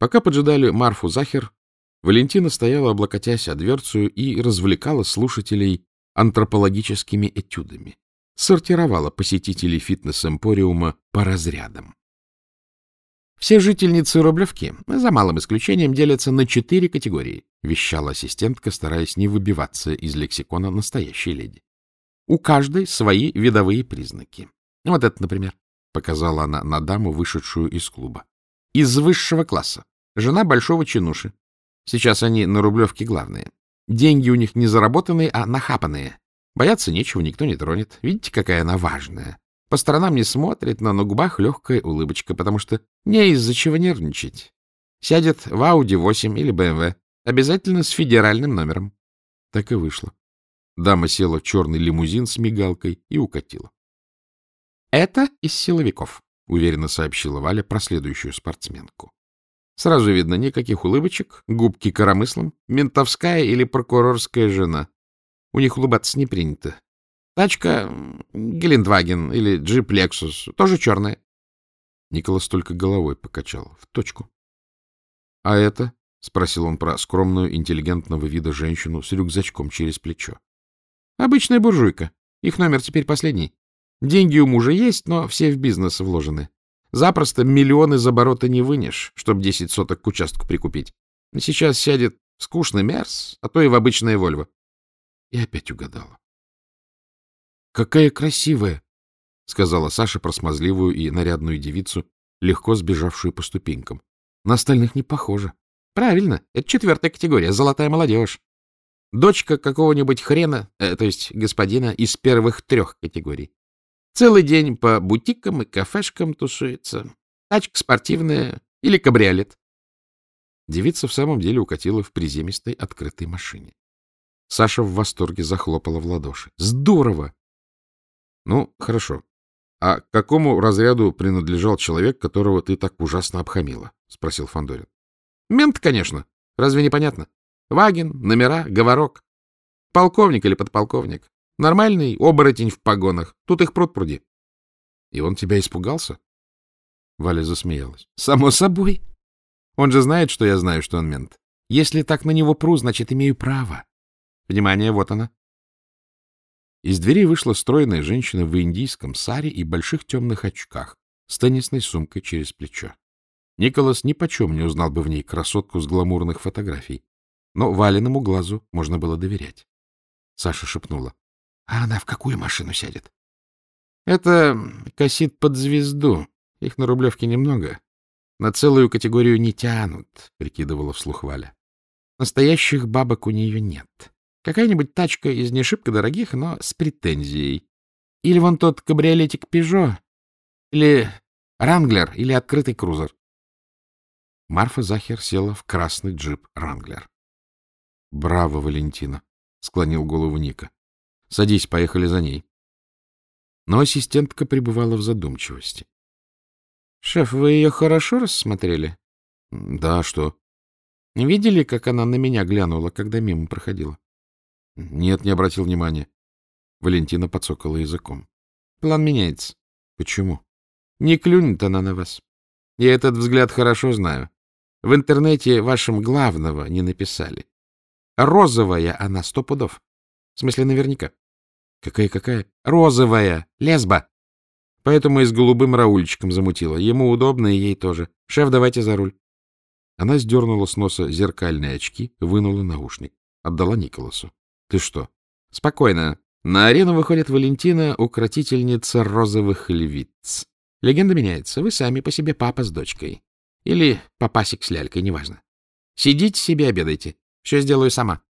Пока поджидали Марфу Захер, Валентина стояла, облокотясь о дверцу, и развлекала слушателей антропологическими этюдами. Сортировала посетителей фитнес-эмпориума по разрядам. Все жительницы Рублевки, за малым исключением, делятся на четыре категории, вещала ассистентка, стараясь не выбиваться из лексикона настоящей леди. У каждой свои видовые признаки. Вот это, например, показала она на даму, вышедшую из клуба. Из высшего класса. Жена большого чинуши. Сейчас они на Рублевке главные. Деньги у них не заработанные, а нахапанные. Бояться нечего, никто не тронет. Видите, какая она важная. По сторонам не смотрит, но на губах легкая улыбочка, потому что не из-за чего нервничать. Сядет в Audi 8 или BMW. Обязательно с федеральным номером. Так и вышло. Дама села в черный лимузин с мигалкой и укатила. — Это из силовиков, — уверенно сообщила Валя про следующую спортсменку. Сразу видно, никаких улыбочек, губки коромыслом, ментовская или прокурорская жена. У них улыбаться не принято. Тачка Гелендваген или джип Лексус, тоже черная. Николас только головой покачал. В точку. — А это? — спросил он про скромную, интеллигентного вида женщину с рюкзачком через плечо. — Обычная буржуйка. Их номер теперь последний. Деньги у мужа есть, но все в бизнес вложены. Запросто миллионы из оборота не вынешь, чтобы десять соток к участку прикупить. Сейчас сядет скучный Мерс, а то и в обычное Вольво. И опять угадала. — Какая красивая! — сказала Саша про смазливую и нарядную девицу, легко сбежавшую по ступенькам. — На остальных не похоже. — Правильно, это четвертая категория, золотая молодежь. Дочка какого-нибудь хрена, э, то есть господина, из первых трех категорий. Целый день по бутикам и кафешкам тусуется. Тачка спортивная или кабриолет. Девица в самом деле укатила в приземистой открытой машине. Саша в восторге захлопала в ладоши. Здорово! Ну, хорошо. А к какому разряду принадлежал человек, которого ты так ужасно обхамила? Спросил Фандорин. Мент, конечно. Разве не понятно? Ваген, номера, говорок. Полковник или подполковник. Нормальный оборотень в погонах. Тут их пруд пруди. И он тебя испугался? Валя засмеялась. Само собой. Он же знает, что я знаю, что он мент. Если так на него пру, значит, имею право. Внимание, вот она. Из двери вышла стройная женщина в индийском саре и больших темных очках с теннисной сумкой через плечо. Николас ни почем не узнал бы в ней красотку с гламурных фотографий, но Валеному глазу можно было доверять. Саша шепнула. А она в какую машину сядет? Это косит под звезду. Их на Рублевке немного. На целую категорию не тянут, прикидывала вслух Валя. Настоящих бабок у нее нет. Какая-нибудь тачка из не шибко дорогих, но с претензией. Или вон тот кабриолетик Пежо, или Ранглер, или открытый крузер. Марфа Захер села в красный джип Ранглер. — Браво, Валентина! — склонил голову Ника. Садись, поехали за ней. Но ассистентка пребывала в задумчивости. — Шеф, вы ее хорошо рассмотрели? — Да, что? — Видели, как она на меня глянула, когда мимо проходила? — Нет, не обратил внимания. Валентина подсокала языком. — План меняется. — Почему? — Не клюнет она на вас. Я этот взгляд хорошо знаю. В интернете вашим главного не написали. Розовая она сто пудов. В смысле, наверняка. Какая-какая? Розовая. Лесба. Поэтому и с голубым Раульчиком замутила. Ему удобно, и ей тоже. Шеф, давайте за руль. Она сдернула с носа зеркальные очки, вынула наушник. Отдала Николасу. Ты что? Спокойно. На арену выходит Валентина, укротительница розовых львиц. Легенда меняется. Вы сами по себе папа с дочкой. Или папасик с лялькой, неважно. Сидите себе, обедайте. Все сделаю сама.